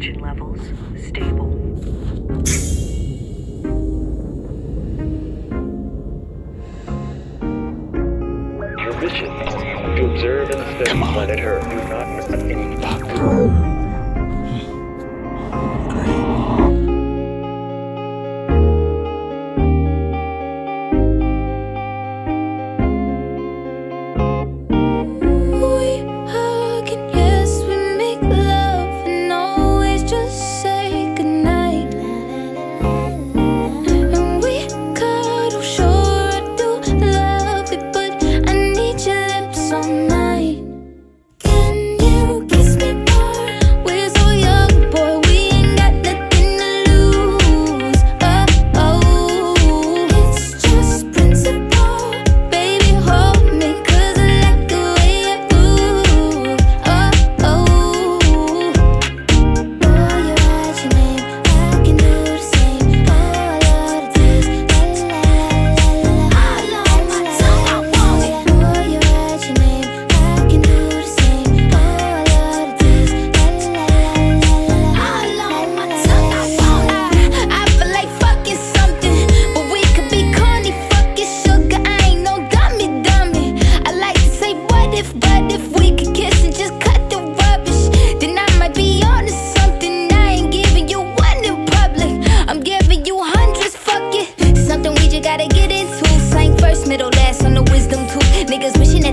Oxygen levels stable. Your mission to observe and study planet Earth. Do not miss fuck.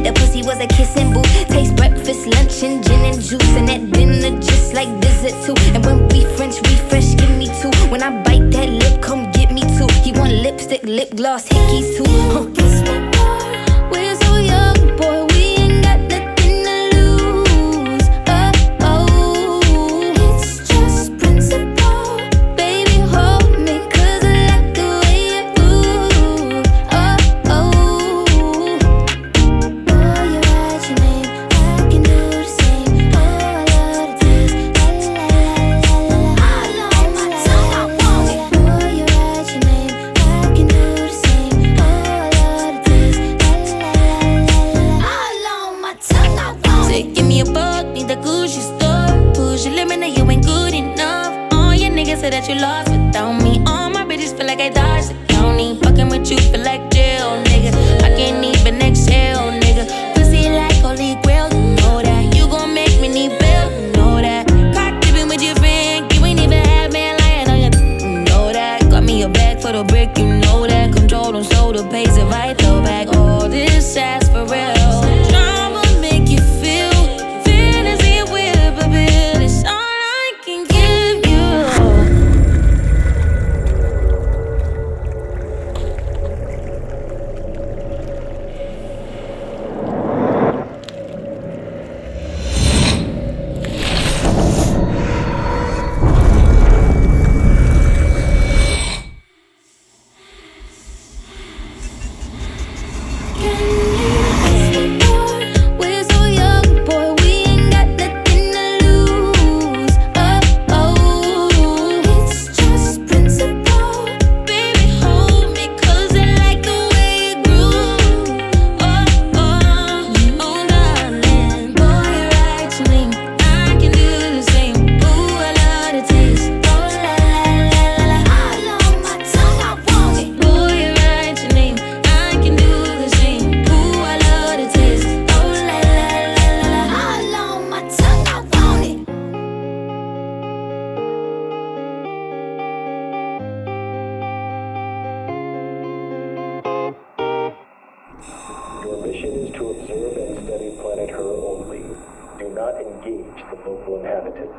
The pussy was a kissing booth. Taste breakfast, lunch, and gin and juice. And at dinner, just like dessert too. And when we French refresh, give me two. When I bite that lip, come get me two. He want lipstick, lip gloss, hickeys too. Huh. Gucci store. Push your limit, now you ain't good enough. All your niggas say that you lost without me. All my bitches feel like I dodged the county. Fucking with you feel like jail, nigga. I can't even exhale, nigga. Pussy like holy grail, you know that. You gon' make me need bail, you know that. Caught dipping with your friend, you ain't even have man lying on your, you know that. Got me a bag for the brick, you know planet Her only. Do not engage the local inhabitants.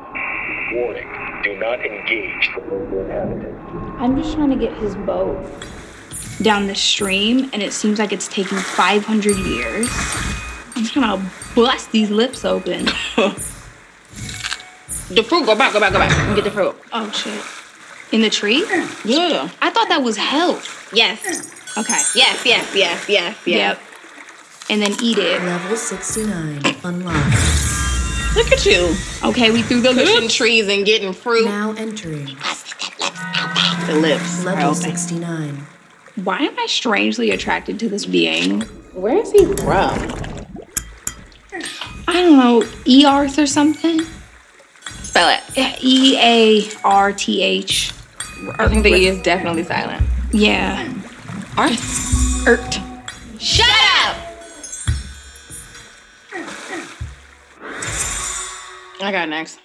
Warning, do not engage the local inhabitants. I'm just trying to get his boat down the stream, and it seems like it's taking 500 years. I'm just gonna bust these lips open. The fruit, go back, go back, go back, and get the fruit. Oh shit. In the tree? Yeah. I thought that was health. Yes. Okay. Yes, yes, yes, yes, yes. Yep. And then eat it. Level 69 unlocked. Look at you. Okay, we threw the Pushing lips. trees and getting fruit. Now entering The lips. are level open. 69. Why am I strangely attracted to this being? Where is he from? I don't know, Earth or something? Spell it. E A R T H. I think the E is definitely silent. Yeah. Arth. Ert. I got next.